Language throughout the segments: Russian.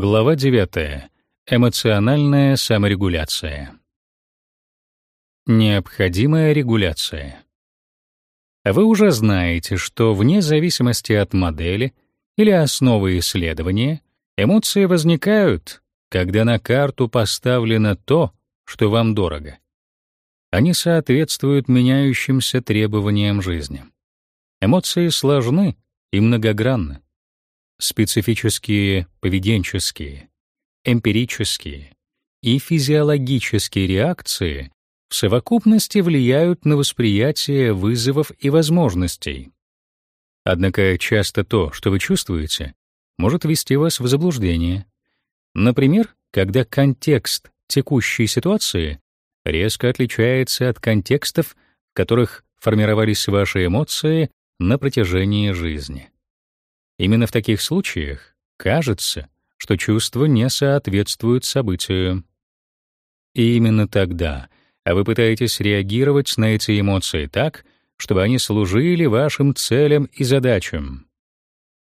Глава 9. Эмоциональная саморегуляция. Необходимая регуляция. Вы уже знаете, что вне зависимости от модели или основы исследования, эмоции возникают, когда на карту поставлено то, что вам дорого. Они соответствуют меняющимся требованиям жизни. Эмоции сложны и многогранны. Специфические поведенческие, эмпирические и физиологические реакции в совокупности влияют на восприятие вызовов и возможностей. Однако часто то, что вы чувствуете, может ввести вас в заблуждение. Например, когда контекст текущей ситуации резко отличается от контекстов, в которых формировались ваши эмоции на протяжении жизни. Именно в таких случаях кажется, что чувства не соответствуют событию. И именно тогда вы пытаетесь реагировать на эти эмоции так, чтобы они служили вашим целям и задачам.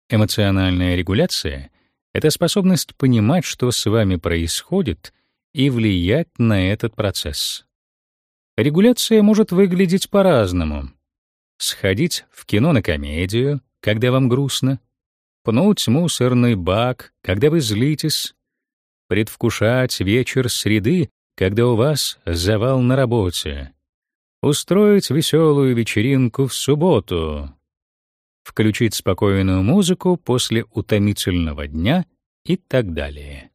Эмоциональная регуляция — это способность понимать, что с вами происходит, и влиять на этот процесс. Регуляция может выглядеть по-разному. Сходить в кино на комедию, когда вам грустно, пнуть мусорный бак, когда вы злитесь, предвкушать вечер среды, когда у вас завал на работе, устроить веселую вечеринку в субботу, включить спокойную музыку после утомительного дня и так далее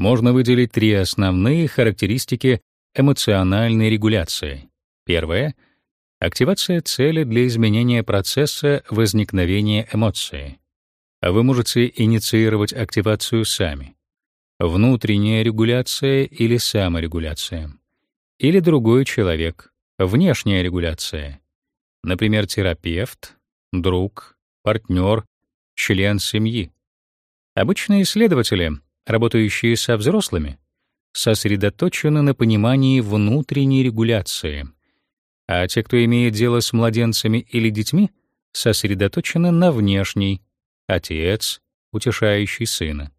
можно выделить три основные характеристики эмоциональной регуляции. Первое — активация цели для изменения процесса возникновения эмоции. А вы можете инициировать активацию сами. Внутренняя регуляция или саморегуляция. Или другой человек, внешняя регуляция. Например, терапевт, друг, партнер, член семьи. Обычные исследователи — работающие со взрослыми, сосредоточены на понимании внутренней регуляции, а те, кто имеет дело с младенцами или детьми, сосредоточены на внешней — отец, утешающий сына.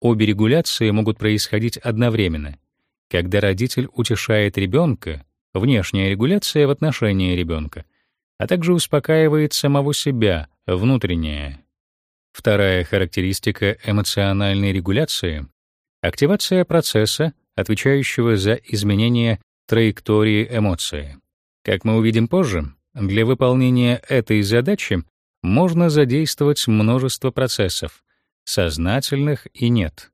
Обе регуляции могут происходить одновременно. Когда родитель утешает ребенка, внешняя регуляция в отношении ребенка, а также успокаивает самого себя, внутренняя. Вторая характеристика эмоциональной регуляции — активация процесса, отвечающего за изменение траектории эмоции. Как мы увидим позже, для выполнения этой задачи можно задействовать множество процессов, сознательных и нет.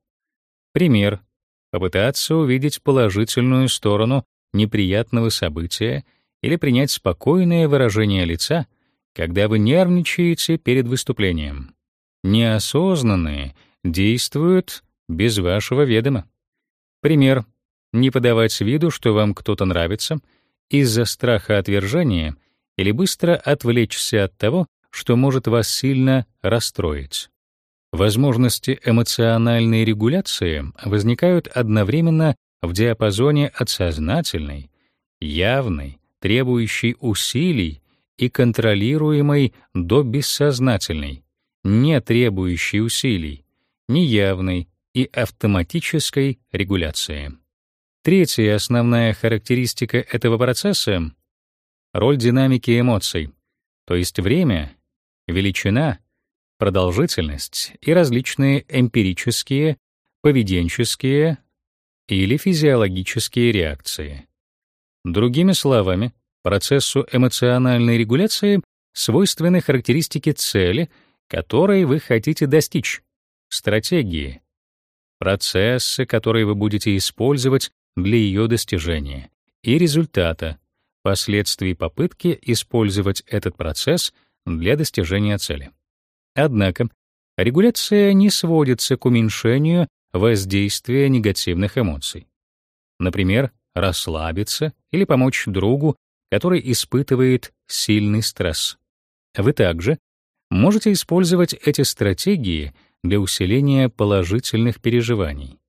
Пример — попытаться увидеть положительную сторону неприятного события или принять спокойное выражение лица, когда вы нервничаете перед выступлением неосознанные действуют без вашего ведома. Пример. Не подавать виду, что вам кто-то нравится, из-за страха отвержения или быстро отвлечься от того, что может вас сильно расстроить. Возможности эмоциональной регуляции возникают одновременно в диапазоне от сознательной, явной, требующей усилий и контролируемой до бессознательной, не требующей усилий, неявной и автоматической регуляции. Третья основная характеристика этого процесса — роль динамики эмоций, то есть время, величина, продолжительность и различные эмпирические, поведенческие или физиологические реакции. Другими словами, процессу эмоциональной регуляции свойственны характеристики цели — которой вы хотите достичь, стратегии, процессы, которые вы будете использовать для ее достижения, и результата, последствий попытки использовать этот процесс для достижения цели. Однако, регуляция не сводится к уменьшению воздействия негативных эмоций. Например, расслабиться или помочь другу, который испытывает сильный стресс. Вы также можете использовать эти стратегии для усиления положительных переживаний.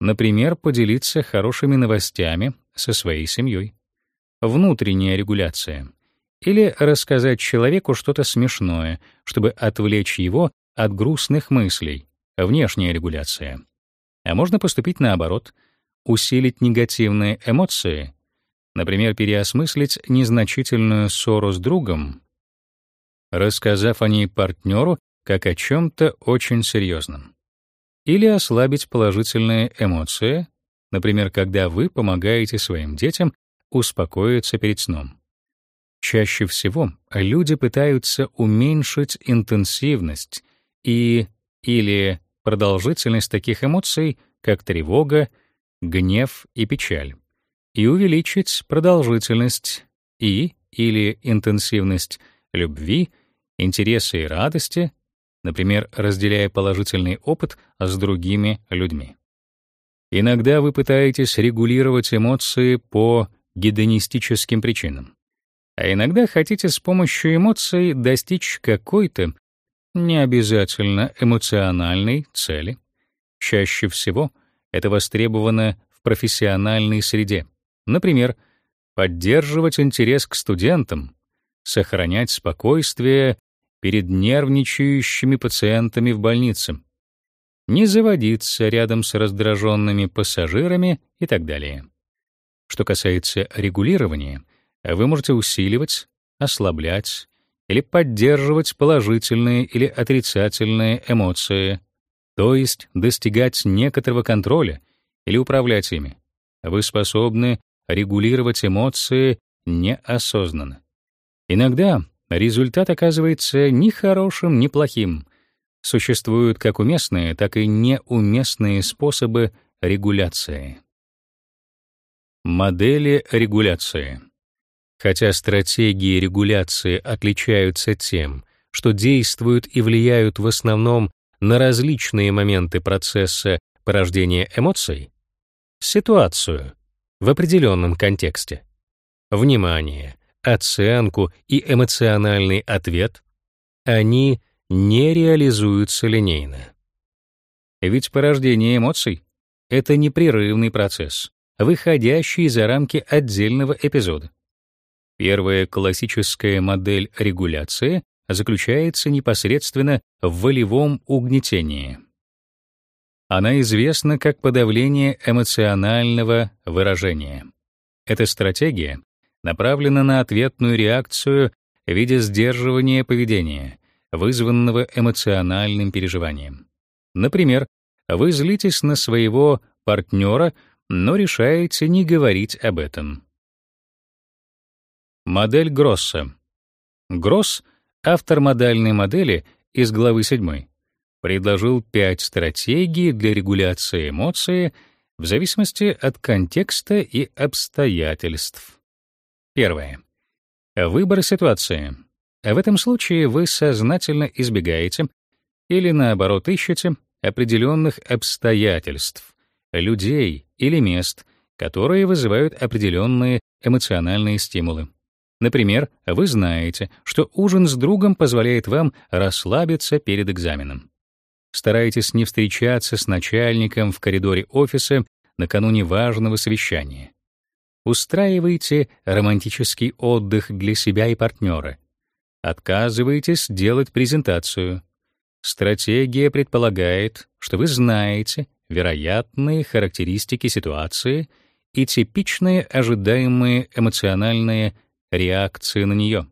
Например, поделиться хорошими новостями со своей семьей. Внутренняя регуляция. Или рассказать человеку что-то смешное, чтобы отвлечь его от грустных мыслей. Внешняя регуляция. А можно поступить наоборот, усилить негативные эмоции, например, переосмыслить незначительную ссору с другом, рассказав о ней партнеру как о чем то очень серьезном. Или ослабить положительные эмоции, например, когда вы помогаете своим детям успокоиться перед сном. Чаще всего люди пытаются уменьшить интенсивность и или продолжительность таких эмоций, как тревога, гнев и печаль, и увеличить продолжительность и или интенсивность любви, интереса и радости, например, разделяя положительный опыт с другими людьми. Иногда вы пытаетесь регулировать эмоции по гедонистическим причинам. А иногда хотите с помощью эмоций достичь какой-то, не обязательно эмоциональной цели. Чаще всего это востребовано в профессиональной среде. Например, поддерживать интерес к студентам, сохранять спокойствие перед нервничающими пациентами в больнице, не заводиться рядом с раздраженными пассажирами и так далее. Что касается регулирования, вы можете усиливать, ослаблять или поддерживать положительные или отрицательные эмоции, то есть достигать некоторого контроля или управлять ими. Вы способны регулировать эмоции неосознанно. Иногда результат оказывается ни хорошим, ни плохим. Существуют как уместные, так и неуместные способы регуляции. Модели регуляции. Хотя стратегии регуляции отличаются тем, что действуют и влияют в основном на различные моменты процесса порождения эмоций, ситуацию в определенном контексте, внимание, оценку и эмоциональный ответ, они не реализуются линейно. Ведь порождение эмоций — это непрерывный процесс, выходящие за рамки отдельного эпизода. Первая классическая модель регуляции заключается непосредственно в волевом угнетении. Она известна как подавление эмоционального выражения. Эта стратегия направлена на ответную реакцию в виде сдерживания поведения, вызванного эмоциональным переживанием. Например, вы злитесь на своего партнера но решаете не говорить об этом. Модель Гросса. Гросс, автор модальной модели из главы 7, предложил пять стратегий для регуляции эмоций в зависимости от контекста и обстоятельств. Первое. Выбор ситуации. В этом случае вы сознательно избегаете или наоборот ищете определенных обстоятельств, людей или мест, которые вызывают определенные эмоциональные стимулы. Например, вы знаете, что ужин с другом позволяет вам расслабиться перед экзаменом. Старайтесь не встречаться с начальником в коридоре офиса накануне важного совещания. Устраивайте романтический отдых для себя и партнера. Отказывайтесь делать презентацию. Стратегия предполагает, что вы знаете, вероятные характеристики ситуации и типичные ожидаемые эмоциональные реакции на нее.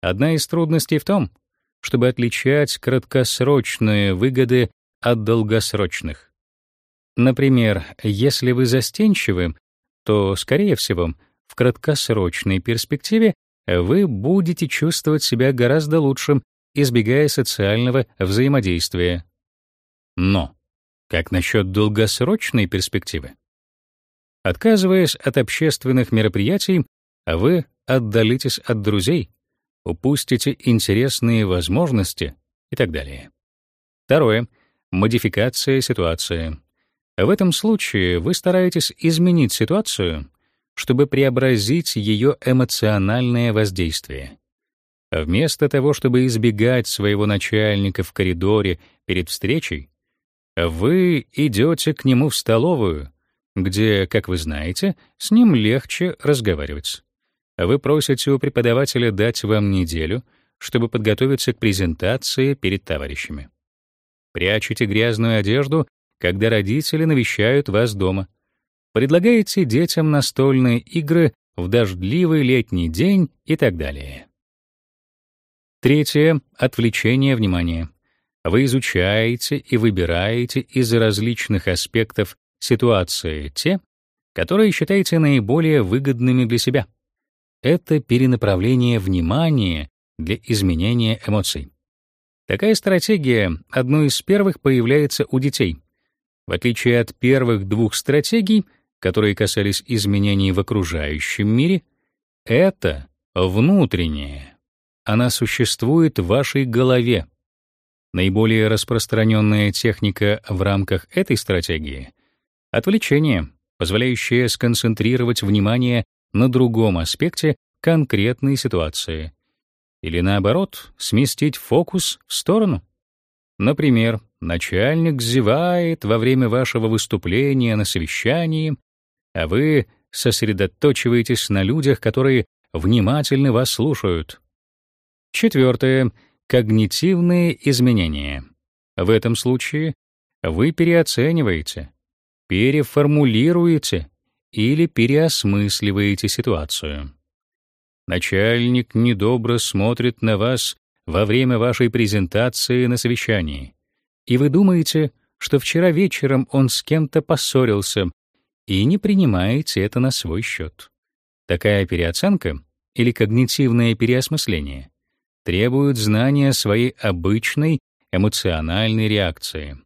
Одна из трудностей в том, чтобы отличать краткосрочные выгоды от долгосрочных. Например, если вы застенчивы, то, скорее всего, в краткосрочной перспективе вы будете чувствовать себя гораздо лучше, избегая социального взаимодействия. Но как насчет долгосрочной перспективы? Отказываясь от общественных мероприятий, вы отдалитесь от друзей, упустите интересные возможности и так далее. Второе модификация ситуации. В этом случае вы стараетесь изменить ситуацию, чтобы преобразить ее эмоциональное воздействие. Вместо того, чтобы избегать своего начальника в коридоре перед встречей, вы идете к нему в столовую, где, как вы знаете, с ним легче разговаривать. Вы просите у преподавателя дать вам неделю, чтобы подготовиться к презентации перед товарищами. Прячете грязную одежду когда родители навещают вас дома. Предлагаете детям настольные игры в дождливый летний день и так далее. Третье отвлечение внимания. Вы изучаете и выбираете из различных аспектов ситуации те, которые считаете наиболее выгодными для себя. Это перенаправление внимания для изменения эмоций. Такая стратегия одной из первых появляется у детей. В отличие от первых двух стратегий, которые касались изменений в окружающем мире, это внутреннее. Она существует в вашей голове. Наиболее распространенная техника в рамках этой стратегии — отвлечение, позволяющее сконцентрировать внимание на другом аспекте конкретной ситуации. Или наоборот, сместить фокус в сторону. Например, начальник зевает во время вашего выступления на совещании, а вы сосредоточиваетесь на людях, которые внимательно вас слушают. Четвертое когнитивные изменения. В этом случае вы переоцениваете, переформулируете или переосмысливаете ситуацию. Начальник недобро смотрит на вас во время вашей презентации на совещании, и вы думаете, что вчера вечером он с кем-то поссорился, и не принимаете это на свой счет. Такая переоценка или когнитивное переосмысление требуют знания своей обычной эмоциональной реакции.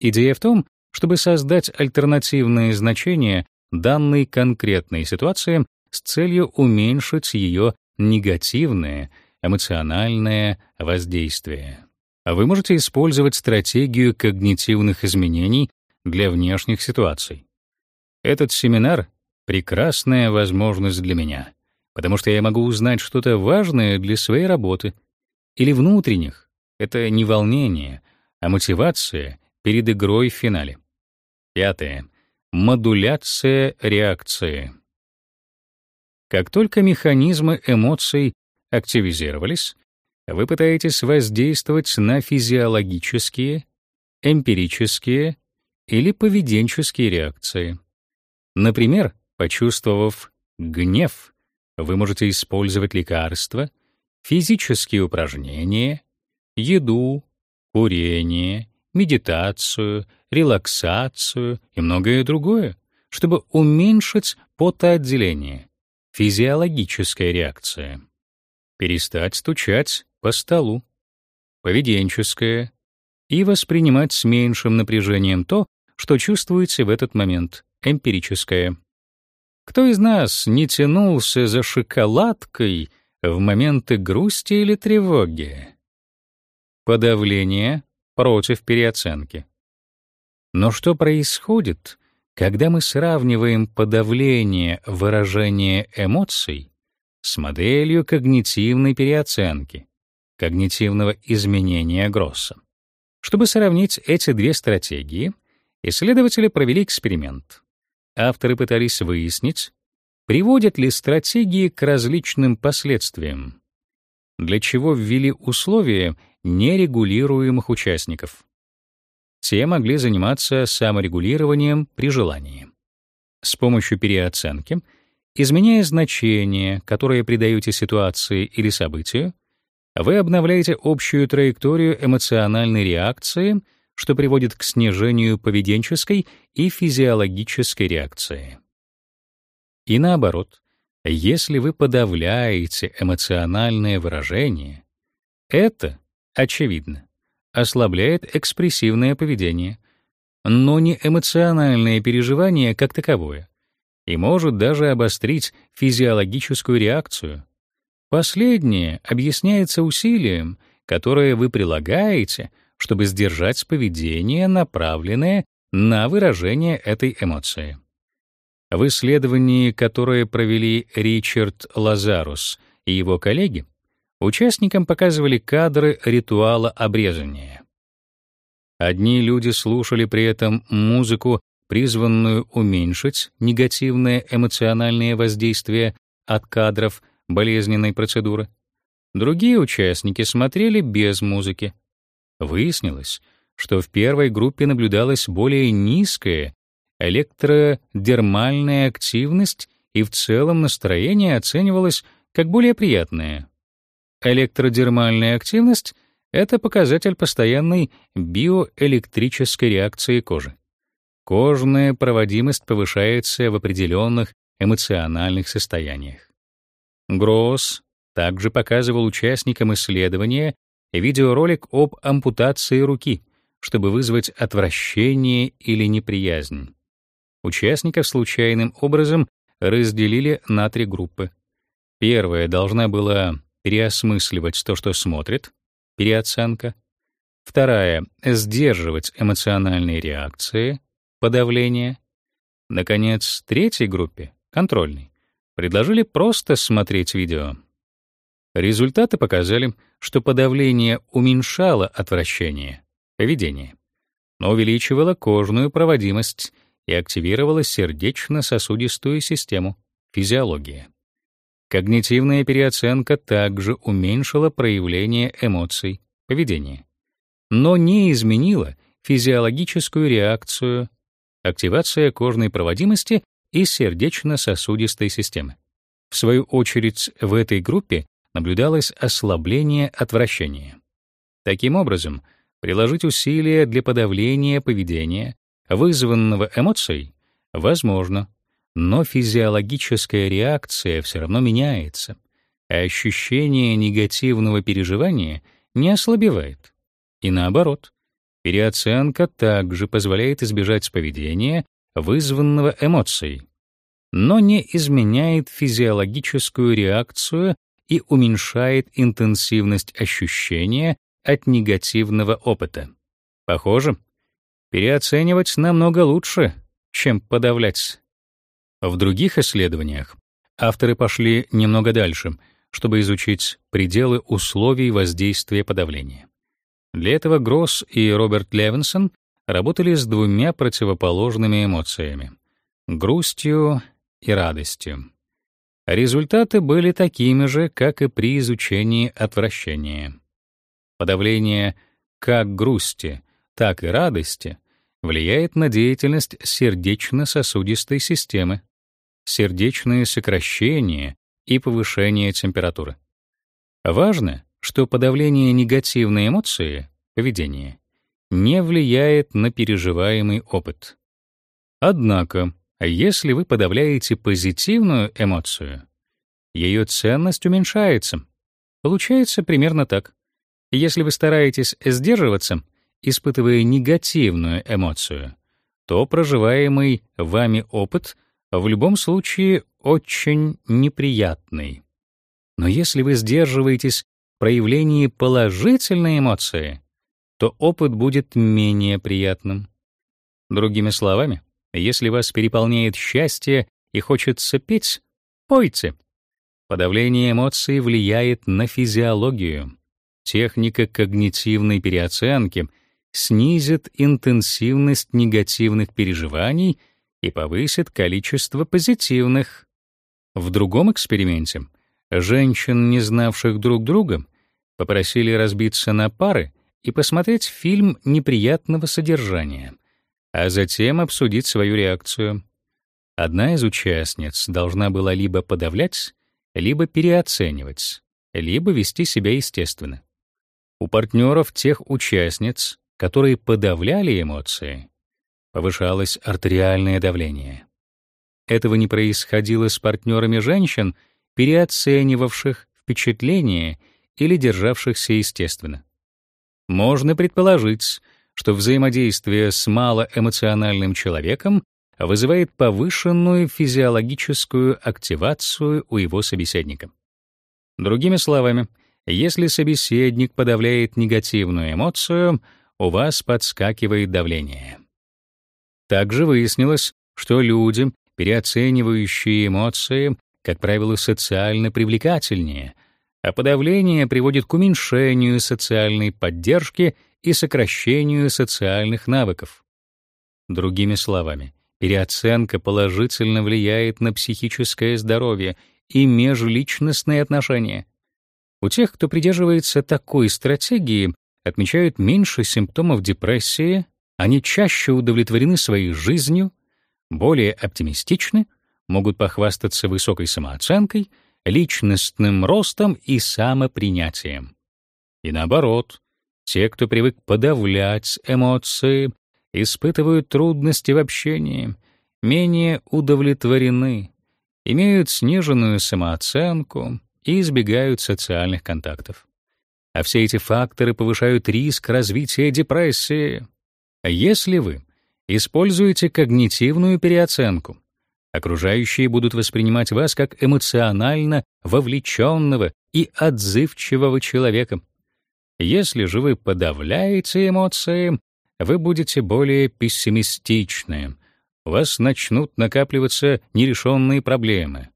Идея в том, чтобы создать альтернативные значения данной конкретной ситуации с целью уменьшить ее негативное эмоциональное воздействие. Вы можете использовать стратегию когнитивных изменений для внешних ситуаций. Этот семинар — прекрасная возможность для меня, потому что я могу узнать что-то важное для своей работы или внутренних. Это не волнение, а мотивация перед игрой в финале. Пятое. Модуляция реакции. Как только механизмы эмоций активизировались, вы пытаетесь воздействовать на физиологические, эмпирические или поведенческие реакции. Например, почувствовав гнев, вы можете использовать лекарства, физические упражнения, еду, курение, медитацию, релаксацию и многое другое, чтобы уменьшить потоотделение, физиологическая реакция. Перестать стучать по столу, поведенческая, и воспринимать с меньшим напряжением то, что чувствуете в этот момент, эмпирическое. Кто из нас не тянулся за шоколадкой в моменты грусти или тревоги? Подавление против переоценки. Но что происходит, когда мы сравниваем подавление выражения эмоций с моделью когнитивной переоценки, когнитивного изменения Гросса? Чтобы сравнить эти две стратегии, исследователи провели эксперимент авторы пытались выяснить, приводят ли стратегии к различным последствиям, для чего ввели условия нерегулируемых участников. Те могли заниматься саморегулированием при желании. С помощью переоценки, изменяя значение, которое придаете ситуации или событию, вы обновляете общую траекторию эмоциональной реакции — что приводит к снижению поведенческой и физиологической реакции. И наоборот, если вы подавляете эмоциональное выражение, это, очевидно, ослабляет экспрессивное поведение, но не эмоциональное переживание как таковое, и может даже обострить физиологическую реакцию. Последнее объясняется усилием, которое вы прилагаете — чтобы сдержать поведение, направленное на выражение этой эмоции. В исследовании, которое провели Ричард Лазарус и его коллеги, участникам показывали кадры ритуала обрезания. Одни люди слушали при этом музыку, призванную уменьшить негативное эмоциональное воздействие от кадров болезненной процедуры. Другие участники смотрели без музыки. Выяснилось, что в первой группе наблюдалась более низкая электродермальная активность и в целом настроение оценивалось как более приятное. Электродермальная активность — это показатель постоянной биоэлектрической реакции кожи. Кожная проводимость повышается в определенных эмоциональных состояниях. Гросс также показывал участникам исследования видеоролик об ампутации руки, чтобы вызвать отвращение или неприязнь. Участников случайным образом разделили на три группы. Первая должна была переосмысливать то, что смотрит, переоценка. Вторая — сдерживать эмоциональные реакции, подавление. Наконец, третьей группе, контрольной, предложили просто смотреть видео. Результаты показали, что подавление уменьшало отвращение, поведение, но увеличивало кожную проводимость и активировало сердечно-сосудистую систему, физиология. Когнитивная переоценка также уменьшила проявление эмоций, поведения, но не изменила физиологическую реакцию, активация кожной проводимости и сердечно-сосудистой системы. В свою очередь, в этой группе наблюдалось ослабление отвращения. Таким образом, приложить усилия для подавления поведения, вызванного эмоцией, возможно, но физиологическая реакция все равно меняется, а ощущение негативного переживания не ослабевает. И наоборот, переоценка также позволяет избежать поведения, вызванного эмоцией, но не изменяет физиологическую реакцию и уменьшает интенсивность ощущения от негативного опыта. Похоже, переоценивать намного лучше, чем подавлять. В других исследованиях авторы пошли немного дальше, чтобы изучить пределы условий воздействия подавления. Для этого Гросс и Роберт Левинсон работали с двумя противоположными эмоциями — грустью и радостью. Результаты были такими же, как и при изучении отвращения. Подавление как грусти, так и радости влияет на деятельность сердечно-сосудистой системы, сердечные сокращения и повышение температуры. Важно, что подавление негативной эмоции, поведения, не влияет на переживаемый опыт. Однако, если вы подавляете позитивную эмоцию, ее ценность уменьшается. Получается примерно так. Если вы стараетесь сдерживаться, испытывая негативную эмоцию, то проживаемый вами опыт в любом случае очень неприятный. Но если вы сдерживаетесь в проявлении положительной эмоции, то опыт будет менее приятным. Другими словами, если вас переполняет счастье и хочется петь, пойте. Подавление эмоций влияет на физиологию. Техника когнитивной переоценки снизит интенсивность негативных переживаний — и повысит количество позитивных. В другом эксперименте женщин, не знавших друг друга, попросили разбиться на пары и посмотреть фильм неприятного содержания, а затем обсудить свою реакцию. Одна из участниц должна была либо подавлять, либо переоценивать, либо вести себя естественно. У партнеров тех участниц, которые подавляли эмоции, повышалось артериальное давление. Этого не происходило с партнерами женщин, переоценивавших впечатление или державшихся естественно. Можно предположить, что взаимодействие с малоэмоциональным человеком вызывает повышенную физиологическую активацию у его собеседника. Другими словами, если собеседник подавляет негативную эмоцию, у вас подскакивает давление. Также выяснилось, что люди, переоценивающие эмоции, как правило, социально привлекательнее, а подавление приводит к уменьшению социальной поддержки и сокращению социальных навыков. Другими словами, переоценка положительно влияет на психическое здоровье и межличностные отношения. У тех, кто придерживается такой стратегии, отмечают меньше симптомов депрессии, они чаще удовлетворены своей жизнью, более оптимистичны, могут похвастаться высокой самооценкой, личностным ростом и самопринятием. И наоборот, те, кто привык подавлять эмоции, испытывают трудности в общении, менее удовлетворены, имеют сниженную самооценку и избегают социальных контактов. А все эти факторы повышают риск развития депрессии. Если вы используете когнитивную переоценку, окружающие будут воспринимать вас как эмоционально вовлеченного и отзывчивого человека. Если же вы подавляете эмоции, вы будете более пессимистичны. У вас начнут накапливаться нерешенные проблемы.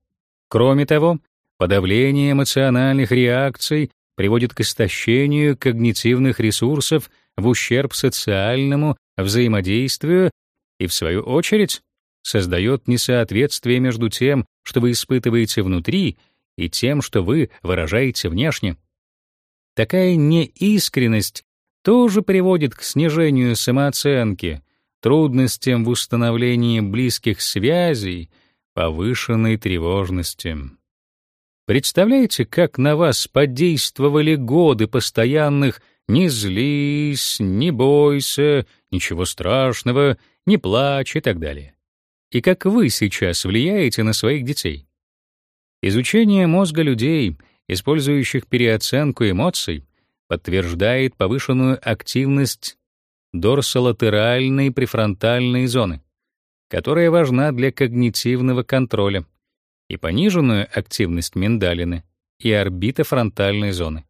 Кроме того, подавление эмоциональных реакций приводит к истощению когнитивных ресурсов в ущерб социальному взаимодействию и, в свою очередь, создает несоответствие между тем, что вы испытываете внутри, и тем, что вы выражаете внешне. Такая неискренность тоже приводит к снижению самооценки, трудностям в установлении близких связей, повышенной тревожности. Представляете, как на вас подействовали годы постоянных «не злись», «не бойся», «ничего страшного», «не плачь» и так далее. И как вы сейчас влияете на своих детей. Изучение мозга людей, использующих переоценку эмоций, подтверждает повышенную активность дорсолатеральной префронтальной зоны, которая важна для когнитивного контроля, и пониженную активность миндалины и орбитофронтальной зоны,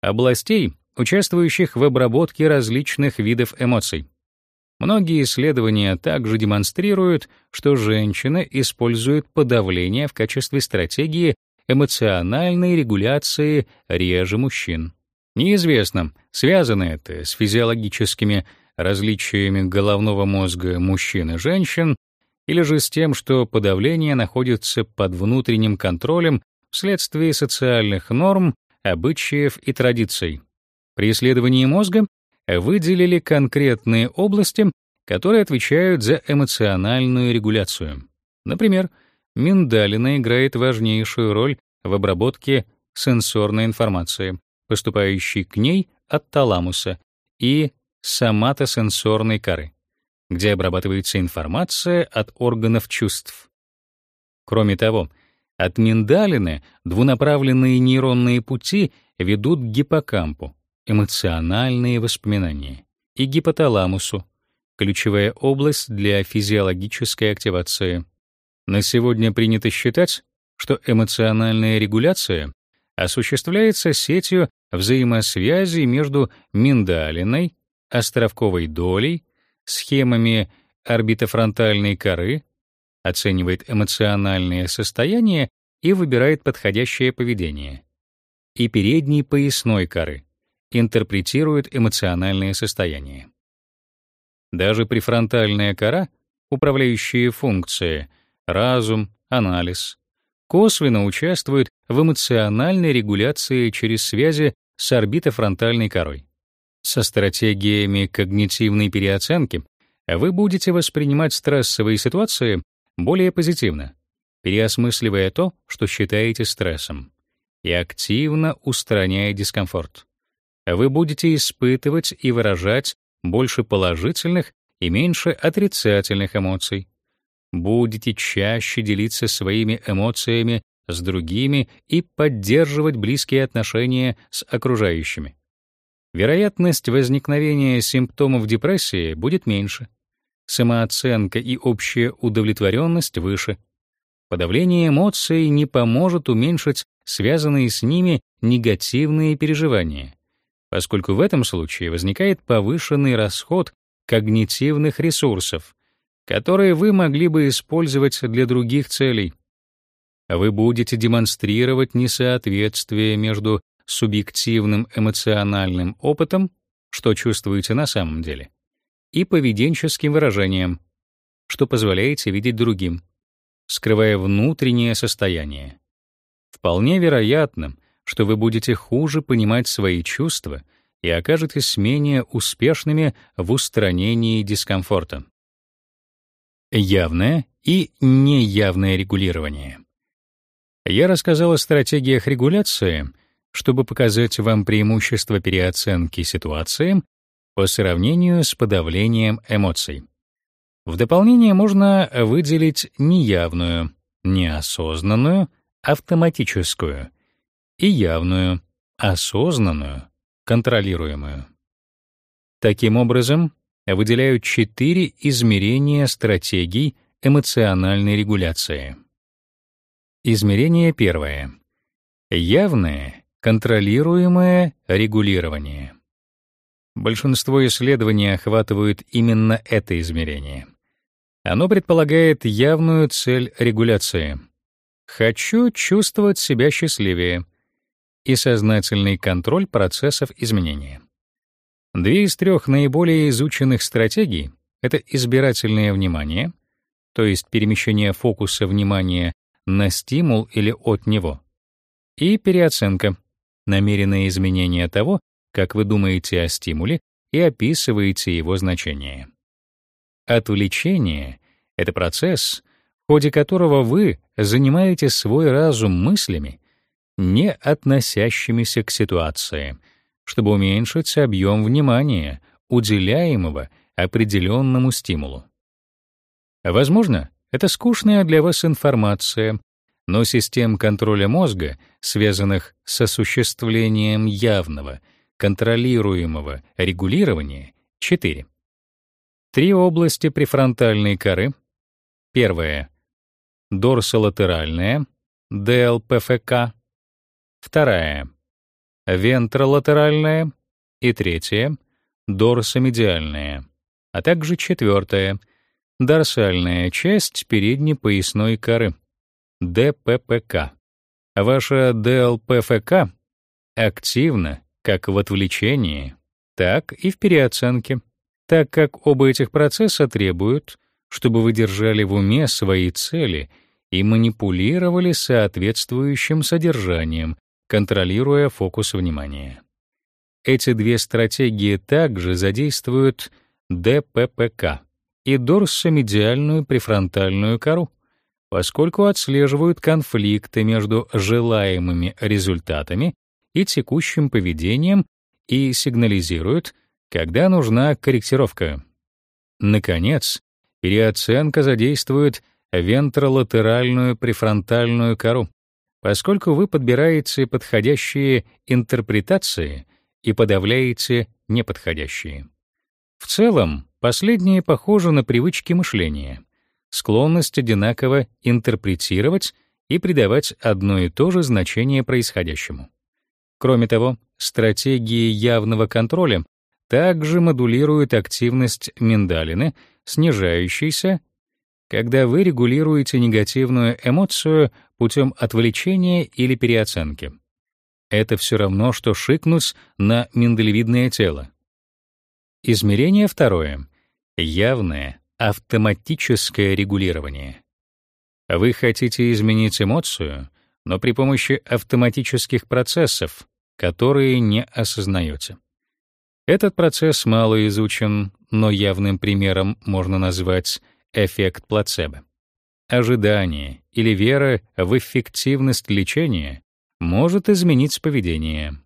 областей, участвующих в обработке различных видов эмоций. Многие исследования также демонстрируют, что женщины используют подавление в качестве стратегии эмоциональной регуляции реже мужчин. Неизвестно, связано это с физиологическими различиями головного мозга мужчин и женщин или же с тем, что подавление находится под внутренним контролем вследствие социальных норм, обычаев и традиций. При исследовании мозга выделили конкретные области, которые отвечают за эмоциональную регуляцию. Например, миндалина играет важнейшую роль в обработке сенсорной информации, поступающей к ней от таламуса и соматосенсорной коры где обрабатывается информация от органов чувств. Кроме того, от миндалины двунаправленные нейронные пути ведут к гиппокампу, эмоциональные воспоминания, и гипоталамусу, ключевая область для физиологической активации. На сегодня принято считать, что эмоциональная регуляция осуществляется сетью взаимосвязей между миндалиной, островковой долей схемами орбитофронтальной коры, оценивает эмоциональное состояние и выбирает подходящее поведение. И передней поясной коры интерпретирует эмоциональное состояние. Даже префронтальная кора, управляющая функции, разум, анализ, косвенно участвует в эмоциональной регуляции через связи с орбитофронтальной корой. Со стратегиями когнитивной переоценки вы будете воспринимать стрессовые ситуации более позитивно, переосмысливая то, что считаете стрессом, и активно устраняя дискомфорт. Вы будете испытывать и выражать больше положительных и меньше отрицательных эмоций. Будете чаще делиться своими эмоциями с другими и поддерживать близкие отношения с окружающими вероятность возникновения симптомов депрессии будет меньше, самооценка и общая удовлетворенность выше. Подавление эмоций не поможет уменьшить связанные с ними негативные переживания, поскольку в этом случае возникает повышенный расход когнитивных ресурсов, которые вы могли бы использовать для других целей. Вы будете демонстрировать несоответствие между субъективным эмоциональным опытом, что чувствуете на самом деле, и поведенческим выражением, что позволяете видеть другим, скрывая внутреннее состояние. Вполне вероятно, что вы будете хуже понимать свои чувства и окажетесь менее успешными в устранении дискомфорта. Явное и неявное регулирование. Я рассказал о стратегиях регуляции, чтобы показать вам преимущества переоценки ситуации по сравнению с подавлением эмоций. В дополнение можно выделить неявную, неосознанную, автоматическую и явную, осознанную, контролируемую. Таким образом, выделяют четыре измерения стратегий эмоциональной регуляции. Измерение первое. Явное, контролируемое регулирование. Большинство исследований охватывают именно это измерение. Оно предполагает явную цель регуляции. Хочу чувствовать себя счастливее и сознательный контроль процессов изменения. Две из трех наиболее изученных стратегий — это избирательное внимание, то есть перемещение фокуса внимания на стимул или от него, и переоценка, намеренное изменение того, как вы думаете о стимуле и описываете его значение. Отвлечение — это процесс, в ходе которого вы занимаете свой разум мыслями, не относящимися к ситуации — чтобы уменьшить объем внимания, уделяемого определенному стимулу. Возможно, это скучная для вас информация, но систем контроля мозга, связанных с осуществлением явного, контролируемого регулирования, четыре. Три области префронтальной коры. Первая — дорсолатеральная, ДЛПФК. Вторая. Вентролатеральная. И третье — дорсомедиальная, а также четвертое — дорсальная часть передней поясной коры, ДППК. Ваша ДЛПФК активна как в отвлечении, так и в переоценке, так как оба этих процесса требуют, чтобы вы держали в уме свои цели и манипулировали соответствующим содержанием, контролируя фокус внимания. Эти две стратегии также задействуют ДППК и дорсомедиальную префронтальную кору, поскольку отслеживают конфликты между желаемыми результатами и текущим поведением и сигнализируют, когда нужна корректировка. Наконец, переоценка задействует вентролатеральную префронтальную кору, поскольку вы подбираете подходящие интерпретации и подавляете неподходящие. В целом, последние похожи на привычки мышления, склонность одинаково интерпретировать и придавать одно и то же значение происходящему. Кроме того, стратегии явного контроля также модулируют активность миндалины, снижающейся когда вы регулируете негативную эмоцию путем отвлечения или переоценки. Это все равно, что шикнуть на миндалевидное тело. Измерение второе. Явное, автоматическое регулирование. Вы хотите изменить эмоцию, но при помощи автоматических процессов, которые не осознаете. Этот процесс мало изучен, но явным примером можно назвать эффект плацебо. Ожидание или вера в эффективность лечения может изменить поведение.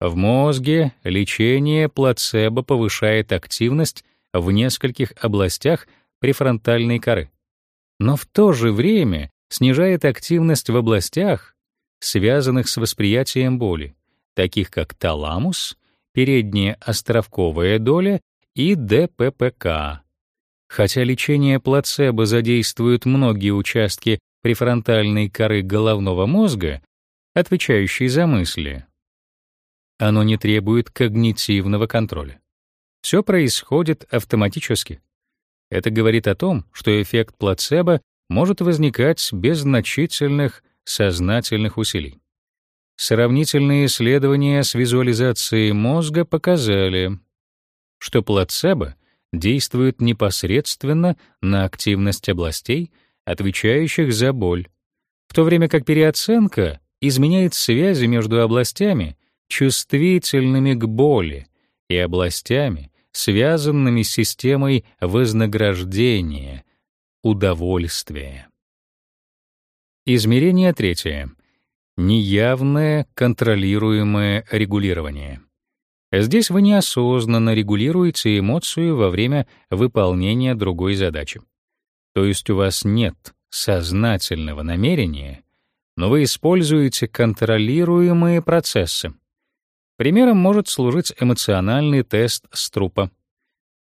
В мозге лечение плацебо повышает активность в нескольких областях префронтальной коры, но в то же время снижает активность в областях, связанных с восприятием боли, таких как таламус, передняя островковая доля и ДППК, Хотя лечение плацебо задействует многие участки префронтальной коры головного мозга, отвечающие за мысли, оно не требует когнитивного контроля. Все происходит автоматически. Это говорит о том, что эффект плацебо может возникать без значительных сознательных усилий. Сравнительные исследования с визуализацией мозга показали, что плацебо действует непосредственно на активность областей, отвечающих за боль, в то время как переоценка изменяет связи между областями, чувствительными к боли и областями, связанными с системой вознаграждения, удовольствия. Измерение третье. Неявное контролируемое регулирование. Здесь вы неосознанно регулируете эмоцию во время выполнения другой задачи. То есть у вас нет сознательного намерения, но вы используете контролируемые процессы. Примером может служить эмоциональный тест Струпа.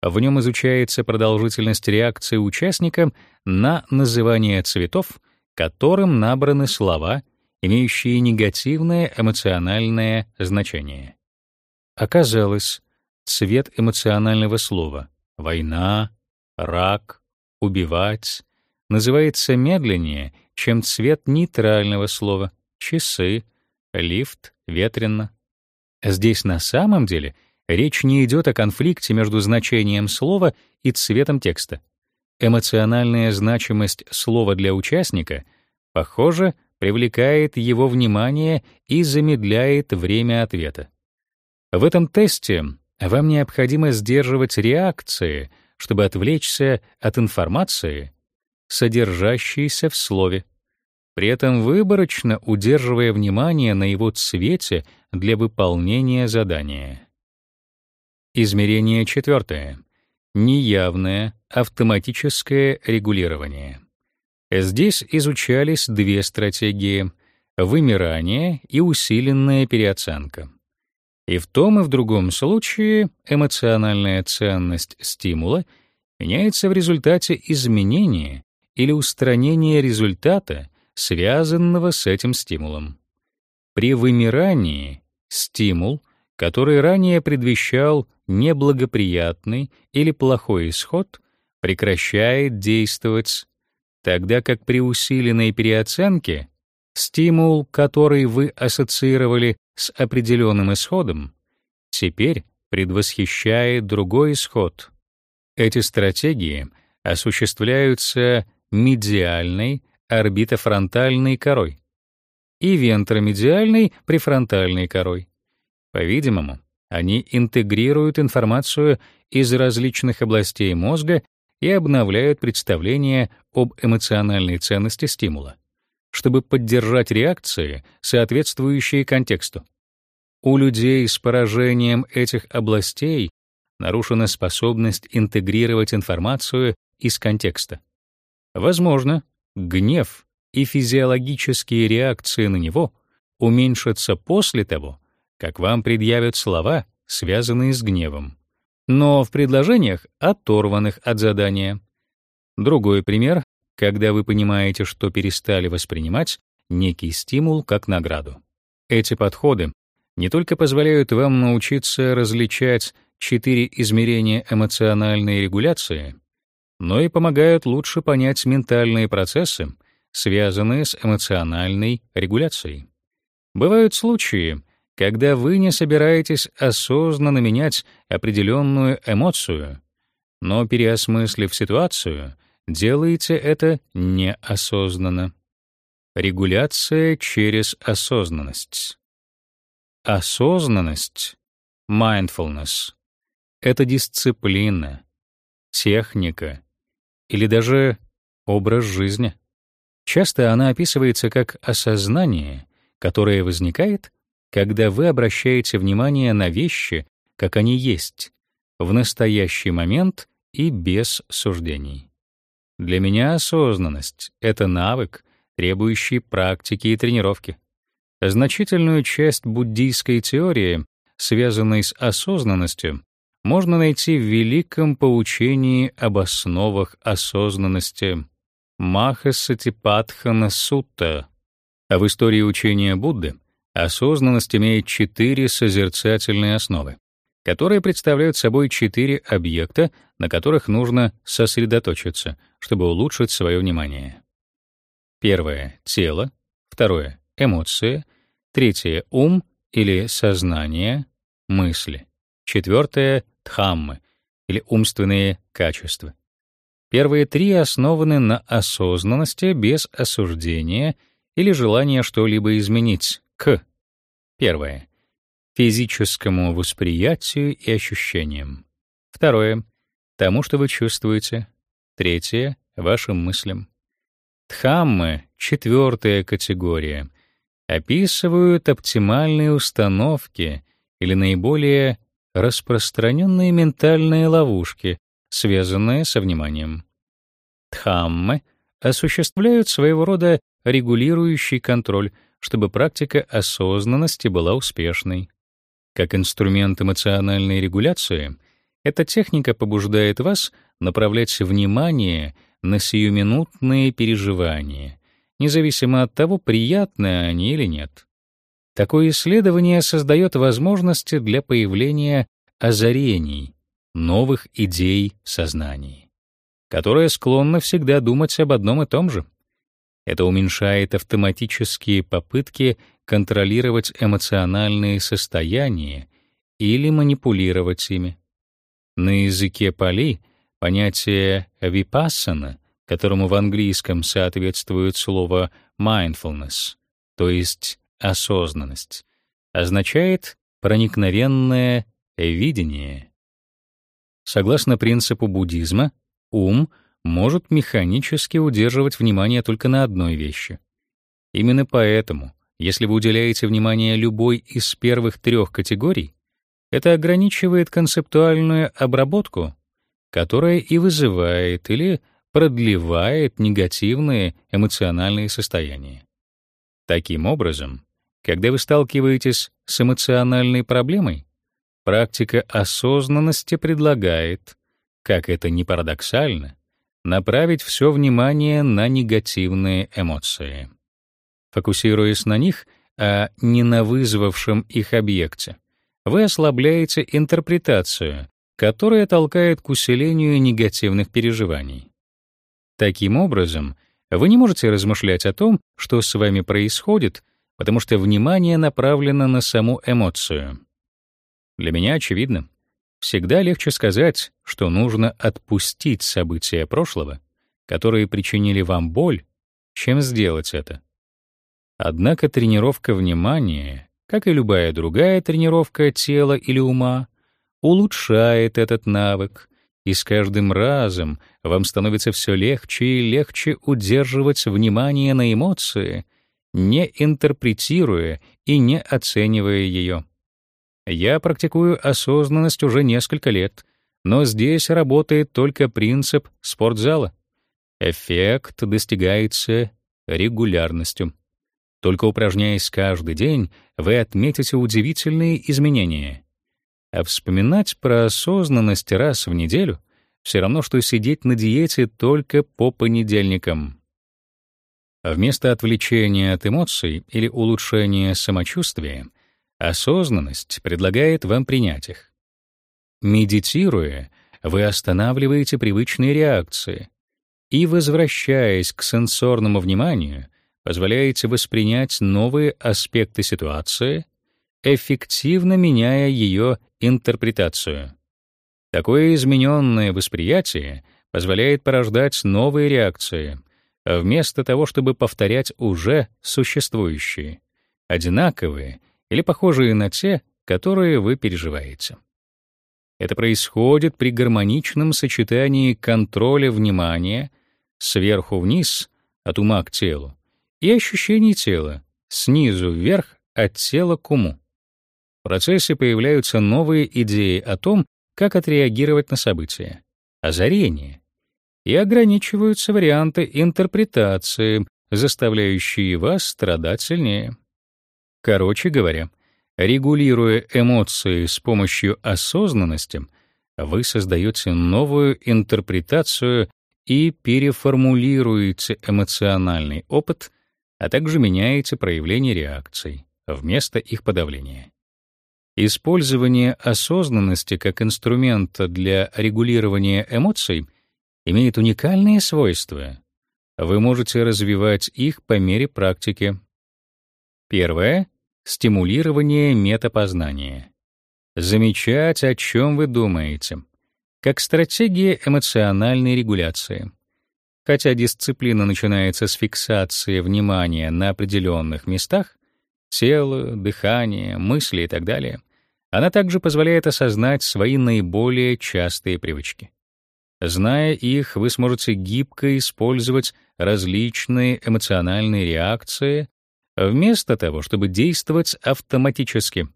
В нем изучается продолжительность реакции участника на называние цветов, которым набраны слова, имеющие негативное эмоциональное значение. Оказалось, цвет эмоционального слова «война», «рак», «убивать» называется медленнее, чем цвет нейтрального слова «часы», «лифт», «ветрено». Здесь на самом деле речь не идет о конфликте между значением слова и цветом текста. Эмоциональная значимость слова для участника, похоже, привлекает его внимание и замедляет время ответа. В этом тесте вам необходимо сдерживать реакции, чтобы отвлечься от информации, содержащейся в слове, при этом выборочно удерживая внимание на его цвете для выполнения задания. Измерение четвертое. Неявное автоматическое регулирование. Здесь изучались две стратегии — вымирание и усиленная переоценка. И в том и в другом случае эмоциональная ценность стимула меняется в результате изменения или устранения результата, связанного с этим стимулом. При вымирании стимул, который ранее предвещал неблагоприятный или плохой исход, прекращает действовать, тогда как при усиленной переоценке стимул, который вы ассоциировали с определенным исходом, теперь предвосхищает другой исход. Эти стратегии осуществляются медиальной орбитофронтальной корой и вентромедиальной префронтальной корой. По-видимому, они интегрируют информацию из различных областей мозга и обновляют представление об эмоциональной ценности стимула чтобы поддержать реакции, соответствующие контексту. У людей с поражением этих областей нарушена способность интегрировать информацию из контекста. Возможно, гнев и физиологические реакции на него уменьшатся после того, как вам предъявят слова, связанные с гневом, но в предложениях, оторванных от задания. Другой пример когда вы понимаете, что перестали воспринимать некий стимул как награду. Эти подходы не только позволяют вам научиться различать четыре измерения эмоциональной регуляции, но и помогают лучше понять ментальные процессы, связанные с эмоциональной регуляцией. Бывают случаи, когда вы не собираетесь осознанно менять определенную эмоцию, но переосмыслив ситуацию, делаете это неосознанно. Регуляция через осознанность. Осознанность, mindfulness — это дисциплина, техника или даже образ жизни. Часто она описывается как осознание, которое возникает, когда вы обращаете внимание на вещи, как они есть, в настоящий момент и без суждений. Для меня осознанность — это навык, требующий практики и тренировки. Значительную часть буддийской теории, связанной с осознанностью, можно найти в великом поучении об основах осознанности Махасатипатхана Сутта. А в истории учения Будды осознанность имеет четыре созерцательные основы которые представляют собой четыре объекта, на которых нужно сосредоточиться, чтобы улучшить свое внимание. Первое — тело, второе — эмоции, третье — ум или сознание, мысли, четвертое — дхаммы или умственные качества. Первые три основаны на осознанности без осуждения или желания что-либо изменить, к. Первое. Физическому восприятию и ощущениям. Второе — тому, что вы чувствуете. Третье — вашим мыслям. Дхаммы — четвертая категория — описывают оптимальные установки или наиболее распространенные ментальные ловушки, связанные со вниманием. Дхаммы осуществляют своего рода регулирующий контроль, чтобы практика осознанности была успешной. Как инструмент эмоциональной регуляции, эта техника побуждает вас направлять внимание на сиюминутные переживания, независимо от того, приятны они или нет. Такое исследование создает возможности для появления озарений, новых идей в сознании, которое склонно всегда думать об одном и том же. Это уменьшает автоматические попытки контролировать эмоциональные состояния или манипулировать ими. На языке Пали понятие випассана, которому в английском соответствует слово mindfulness, то есть осознанность, означает проникновенное видение. Согласно принципу буддизма, ум может механически удерживать внимание только на одной вещи. Именно поэтому, если вы уделяете внимание любой из первых трех категорий, это ограничивает концептуальную обработку, которая и вызывает или продлевает негативные эмоциональные состояния. Таким образом, когда вы сталкиваетесь с эмоциональной проблемой, практика осознанности предлагает, как это ни парадоксально, направить все внимание на негативные эмоции. Фокусируясь на них, а не на вызвавшем их объекте, вы ослабляете интерпретацию, которая толкает к усилению негативных переживаний. Таким образом, вы не можете размышлять о том, что с вами происходит, потому что внимание направлено на саму эмоцию. Для меня очевидно, всегда легче сказать, что нужно отпустить события прошлого, которые причинили вам боль, чем сделать это. Однако тренировка внимания, как и любая другая тренировка тела или ума, улучшает этот навык, и с каждым разом вам становится все легче и легче удерживать внимание на эмоции — не интерпретируя и не оценивая ее. Я практикую осознанность уже несколько лет, но здесь работает только принцип спортзала. Эффект достигается регулярностью. Только упражняясь каждый день, вы отметите удивительные изменения. А вспоминать про осознанность раз в неделю все равно что сидеть на диете только по понедельникам. А вместо отвлечения от эмоций или улучшения самочувствия, осознанность предлагает вам принять их. Медитируя, вы останавливаете привычные реакции и, возвращаясь к сенсорному вниманию, позволяете воспринять новые аспекты ситуации, эффективно меняя ее интерпретацию. Такое измененное восприятие позволяет порождать новые реакции — вместо того, чтобы повторять уже существующие, одинаковые или похожие на те, которые вы переживаете. Это происходит при гармоничном сочетании контроля внимания сверху вниз, от ума к телу, и ощущений тела снизу вверх, от тела к уму. В процессе появляются новые идеи о том, как отреагировать на события. Озарение, и ограничиваются варианты интерпретации, заставляющие вас страдать сильнее. Короче говоря, регулируя эмоции с помощью осознанности, вы создаете новую интерпретацию и переформулируете эмоциональный опыт, а также меняете проявление реакций вместо их подавления. Использование осознанности как инструмента для регулирования эмоций — имеет уникальные свойства. Вы можете развивать их по мере практики. Первое — стимулирование метапознания. Замечать, о чем вы думаете, как стратегия эмоциональной регуляции. Хотя дисциплина начинается с фиксации внимания на определенных местах, тело, дыхание, мысли и так далее, она также позволяет осознать свои наиболее частые привычки. Зная их, вы сможете гибко использовать различные эмоциональные реакции вместо того, чтобы действовать автоматически.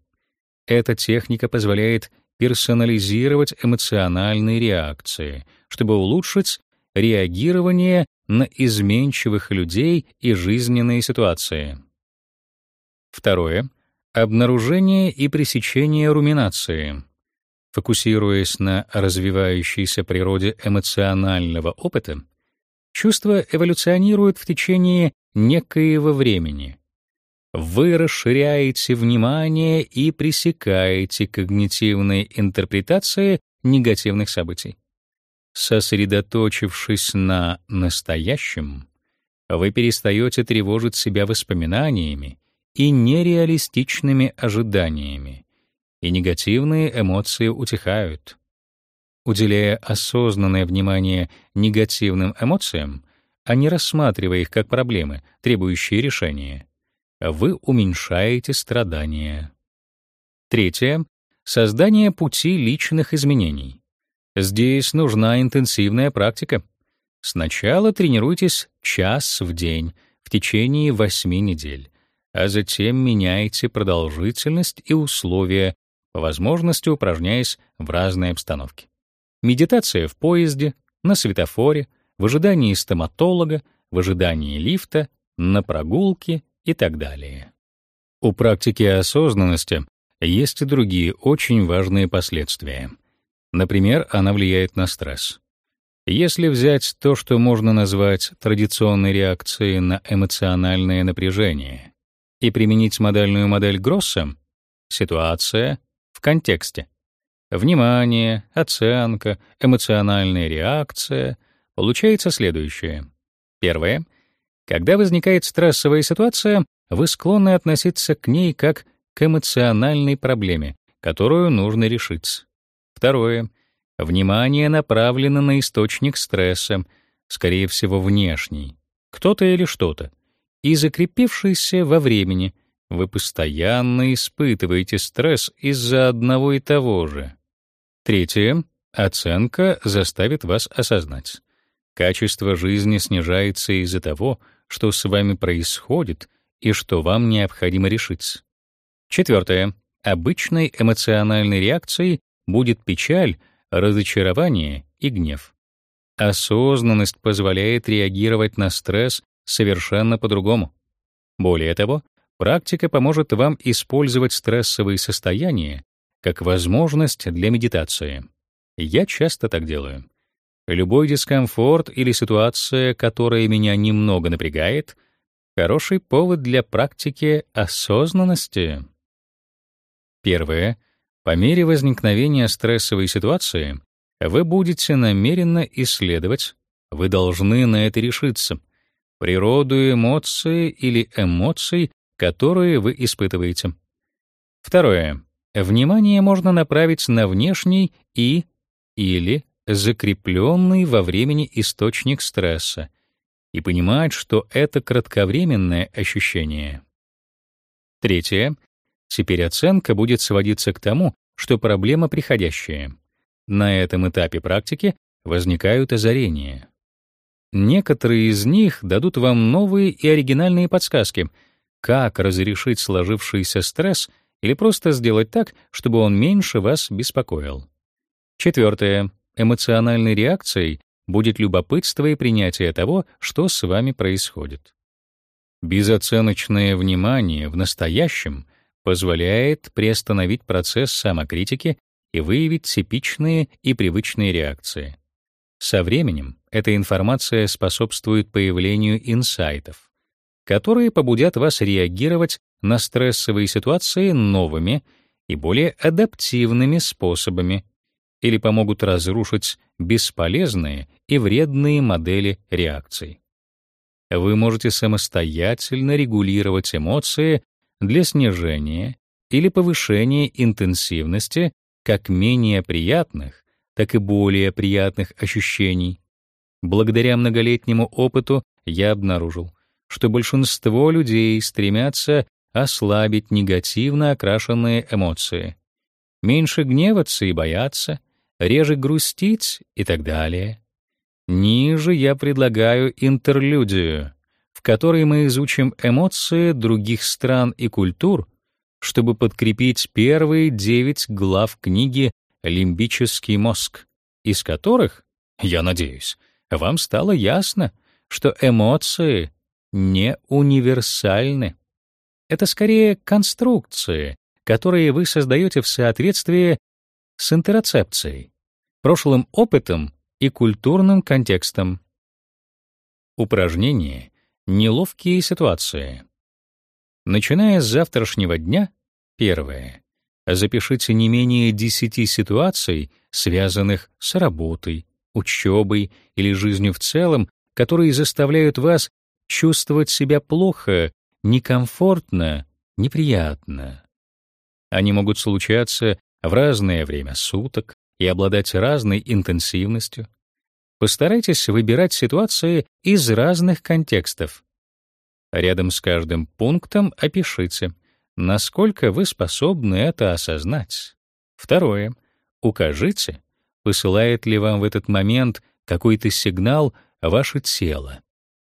Эта техника позволяет персонализировать эмоциональные реакции, чтобы улучшить реагирование на изменчивых людей и жизненные ситуации. Второе обнаружение и пресечение руминации. Фокусируясь на развивающейся природе эмоционального опыта, чувства эволюционируют в течение некоего времени. Вы расширяете внимание и пресекаете когнитивные интерпретации негативных событий. Сосредоточившись на настоящем, вы перестаете тревожить себя воспоминаниями и нереалистичными ожиданиями, и негативные эмоции утихают. Уделяя осознанное внимание негативным эмоциям, а не рассматривая их как проблемы, требующие решения, вы уменьшаете страдания. Третье создание пути личных изменений. Здесь нужна интенсивная практика. Сначала тренируйтесь час в день в течение 8 недель, а затем меняйте продолжительность и условия, по возможности упражняясь в разной обстановке. Медитация в поезде, на светофоре, в ожидании стоматолога, в ожидании лифта, на прогулке и так далее. У практики осознанности есть и другие очень важные последствия. Например, она влияет на стресс. Если взять то, что можно назвать традиционной реакцией на эмоциональное напряжение, и применить модальную модель Гросса, ситуация в контексте. Внимание, оценка, эмоциональная реакция. Получается следующее. Первое. Когда возникает стрессовая ситуация, вы склонны относиться к ней как к эмоциональной проблеме, которую нужно решить. Второе. Внимание направлено на источник стресса, скорее всего, внешний. Кто-то или что-то и закрепившийся во времени. Вы постоянно испытываете стресс из-за одного и того же. Третье. Оценка заставит вас осознать. Качество жизни снижается из-за того, что с вами происходит и что вам необходимо решить. Четвертое. Обычной эмоциональной реакцией будет печаль, разочарование и гнев. Осознанность позволяет реагировать на стресс совершенно по-другому. Более того, практика поможет вам использовать стрессовые состояния как возможность для медитации. Я часто так делаю. Любой дискомфорт или ситуация, которая меня немного напрягает, хороший повод для практики осознанности. Первое. По мере возникновения стрессовой ситуации вы будете намеренно исследовать, вы должны на это решиться — природу эмоции или эмоций, которые вы испытываете. Второе. Внимание можно направить на внешний и или закрепленный во времени источник стресса и понимать, что это кратковременное ощущение. Третье. Теперь оценка будет сводиться к тому, что проблема приходящая. На этом этапе практики возникают озарения. Некоторые из них дадут вам новые и оригинальные подсказки, как разрешить сложившийся стресс или просто сделать так, чтобы он меньше вас беспокоил. Четвертое. Эмоциональной реакцией будет любопытство и принятие того, что с вами происходит. Безоценочное внимание в настоящем позволяет приостановить процесс самокритики и выявить типичные и привычные реакции. Со временем эта информация способствует появлению инсайтов, которые побудят вас реагировать на стрессовые ситуации новыми и более адаптивными способами или помогут разрушить бесполезные и вредные модели реакций. Вы можете самостоятельно регулировать эмоции для снижения или повышения интенсивности как менее приятных, так и более приятных ощущений. Благодаря многолетнему опыту я обнаружил, что большинство людей стремятся ослабить негативно окрашенные эмоции, меньше гневаться и бояться, реже грустить и так далее. Ниже я предлагаю интерлюдию, которой мы изучим эмоции других стран и культур, чтобы подкрепить первые девять глав книги «Лимбический мозг», из которых, я надеюсь, вам стало ясно, что эмоции не универсальны. Это скорее конструкции, которые вы создаете в соответствии с интерцепцией, прошлым опытом и культурным контекстом. Упражнение «Неловкие ситуации». Начиная с завтрашнего дня, первое. Запишите не менее 10 ситуаций, связанных с работой, учебой или жизнью в целом, которые заставляют вас чувствовать себя плохо, некомфортно, неприятно. Они могут случаться в разное время суток и обладать разной интенсивностью. Постарайтесь выбирать ситуации из разных контекстов. Рядом с каждым пунктом опишите, насколько вы способны это осознать. Второе. Укажите, посылает ли вам в этот момент какой-то сигнал ваше тело.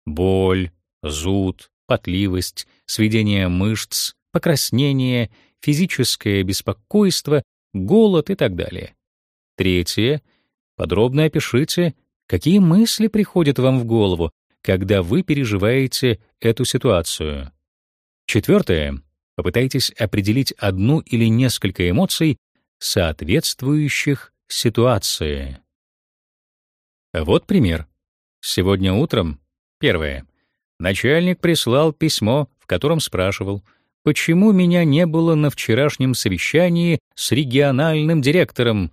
Боль, зуд, потливость, сведение мышц, покраснение, физическое беспокойство, голод и так далее. Третье. Подробно опишите, какие мысли приходят вам в голову, когда вы переживаете эту ситуацию. Четвертое. Попытайтесь определить одну или несколько эмоций, соответствующих ситуации. Вот пример. Сегодня утром, первое, начальник прислал письмо, в котором спрашивал, почему меня не было на вчерашнем совещании с региональным директором.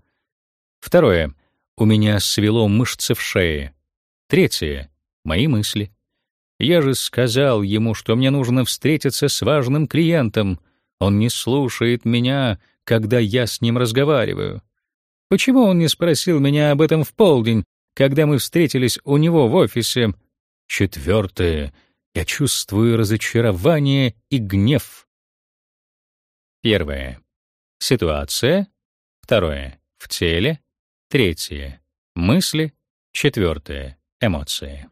Второе, у меня свело мышцы в шее. Третье, мои мысли. Я же сказал ему, что мне нужно встретиться с важным клиентом. Он не слушает меня, когда я с ним разговариваю. Почему он не спросил меня об этом в полдень, когда мы встретились у него в офисе? Четвертое. Я чувствую разочарование и гнев. Первое. Ситуация. Второе. В теле. Третье. Мысли. Четвертое. Эмоции.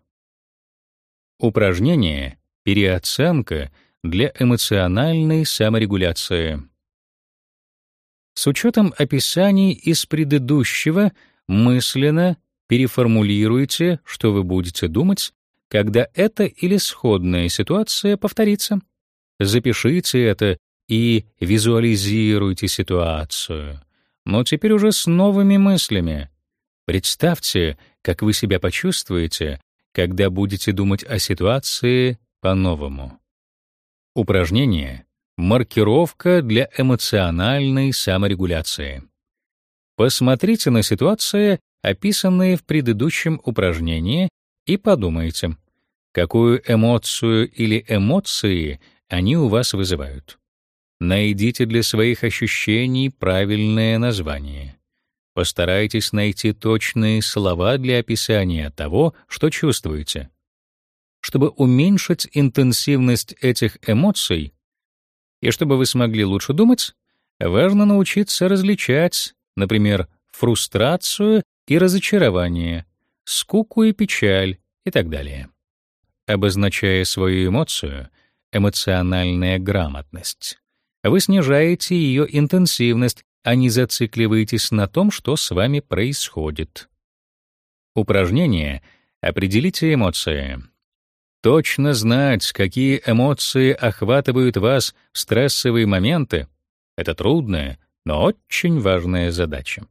Упражнение «Переоценка» для эмоциональной саморегуляции. С учетом описаний из предыдущего мысленно переформулируйте, что вы будете думать, когда эта или сходная ситуация повторится. Запишите это и визуализируйте ситуацию. Но теперь уже с новыми мыслями. Представьте, как вы себя почувствуете, когда будете думать о ситуации по-новому. Упражнение Маркировка для эмоциональной саморегуляции. Посмотрите на ситуации, описанные в предыдущем упражнении, и подумайте, какую эмоцию или эмоции они у вас вызывают. Найдите для своих ощущений правильное название. Постарайтесь найти точные слова для описания того, что чувствуете. Чтобы уменьшить интенсивность этих эмоций, и чтобы вы смогли лучше думать, важно научиться различать, например, фрустрацию и разочарование, скуку и печаль и так далее. Обозначая свою эмоцию, эмоциональная грамотность, вы снижаете ее интенсивность, а не зацикливаетесь на том, что с вами происходит. Упражнение «Определите эмоции». Точно знать, какие эмоции охватывают вас в стрессовые моменты — это трудная, но очень важная задача.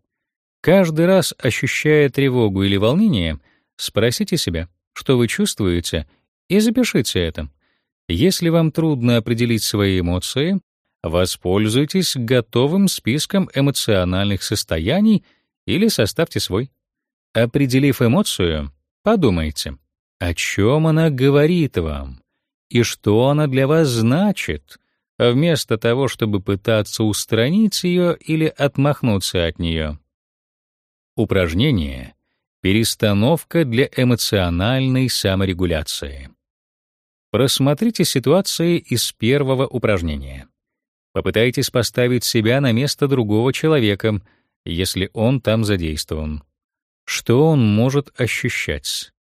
Каждый раз, ощущая тревогу или волнение, спросите себя, что вы чувствуете, и запишите это. Если вам трудно определить свои эмоции, воспользуйтесь готовым списком эмоциональных состояний или составьте свой. Определив эмоцию, подумайте — о чем она говорит вам и что она для вас значит, вместо того, чтобы пытаться устранить ее или отмахнуться от нее. Упражнение «Перестановка для эмоциональной саморегуляции». Просмотрите ситуации из первого упражнения. Попытайтесь поставить себя на место другого человека, если он там задействован. Что он может ощущать?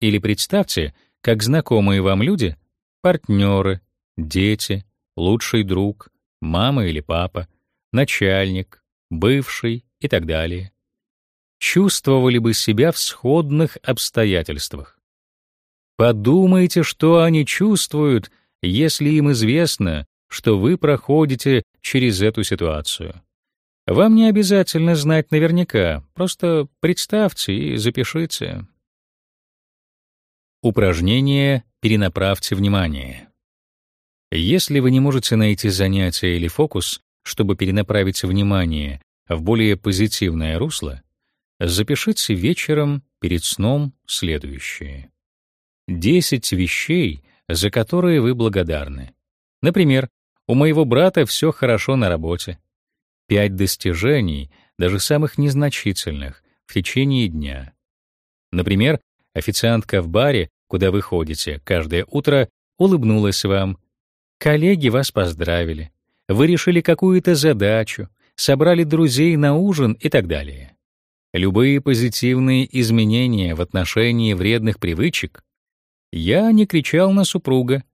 Или представьте, как знакомые вам люди, партнеры, дети, лучший друг, мама или папа, начальник, бывший и так далее, чувствовали бы себя в сходных обстоятельствах. Подумайте, что они чувствуют, если им известно, что вы проходите через эту ситуацию. Вам не обязательно знать наверняка, просто представьте и запишите. Упражнение «Перенаправьте внимание». Если вы не можете найти занятие или фокус, чтобы перенаправить внимание в более позитивное русло, запишите вечером перед сном следующее. 10 вещей, за которые вы благодарны. Например, у моего брата все хорошо на работе. Пять достижений, даже самых незначительных, в течение дня. Например, официантка в баре, куда вы ходите каждое утро, улыбнулась вам. Коллеги вас поздравили. Вы решили какую-то задачу, собрали друзей на ужин и так далее. Любые позитивные изменения в отношении вредных привычек. Я не кричал на супруга,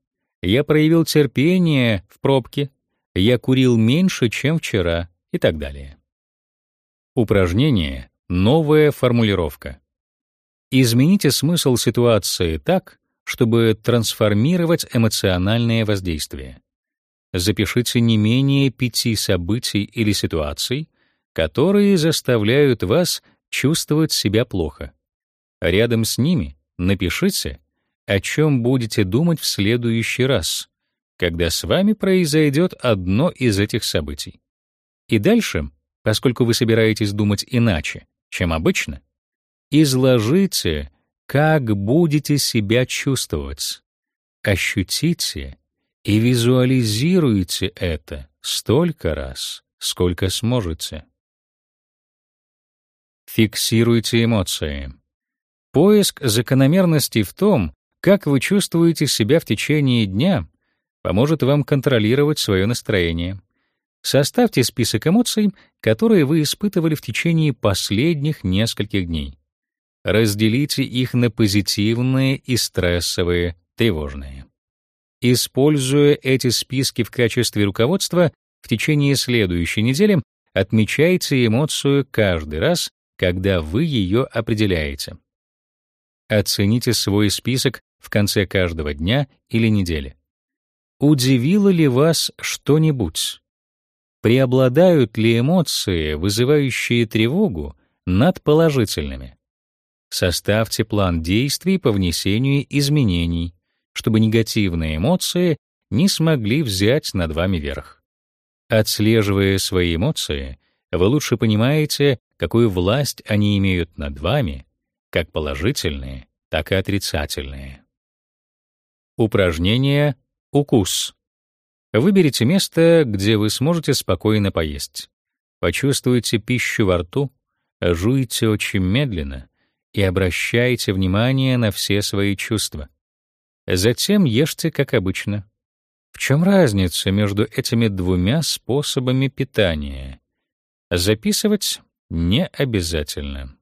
я проявил терпение в пробке, я курил меньше, чем вчера и так далее. Упражнение «Новая формулировка». Измените смысл ситуации так, чтобы трансформировать эмоциональное воздействие. Запишите не менее пяти событий или ситуаций, которые заставляют вас чувствовать себя плохо. Рядом с ними напишите о чем будете думать в следующий раз, когда с вами произойдет одно из этих событий. И дальше, поскольку вы собираетесь думать иначе, чем обычно, изложите, как будете себя чувствовать. Ощутите и визуализируйте это столько раз, сколько сможете. Фиксируйте эмоции. Поиск закономерностей в том, как вы чувствуете себя в течение дня, поможет вам контролировать свое настроение. Составьте список эмоций, которые вы испытывали в течение последних нескольких дней. Разделите их на позитивные и стрессовые, тревожные. Используя эти списки в качестве руководства, в течение следующей недели отмечайте эмоцию каждый раз, когда вы ее определяете. Оцените свой список в конце каждого дня или недели. Удивило ли вас что-нибудь? Преобладают ли эмоции, вызывающие тревогу, над положительными? Составьте план действий по внесению изменений, чтобы негативные эмоции не смогли взять над вами верх. Отслеживая свои эмоции, вы лучше понимаете, какую власть они имеют над вами, как положительные, так и отрицательные. Упражнение «Укус». Выберите место, где вы сможете спокойно поесть. Почувствуйте пищу во рту, жуйте очень медленно и обращайте внимание на все свои чувства. Затем ешьте как обычно. В чем разница между этими двумя способами питания? Записывать не обязательно.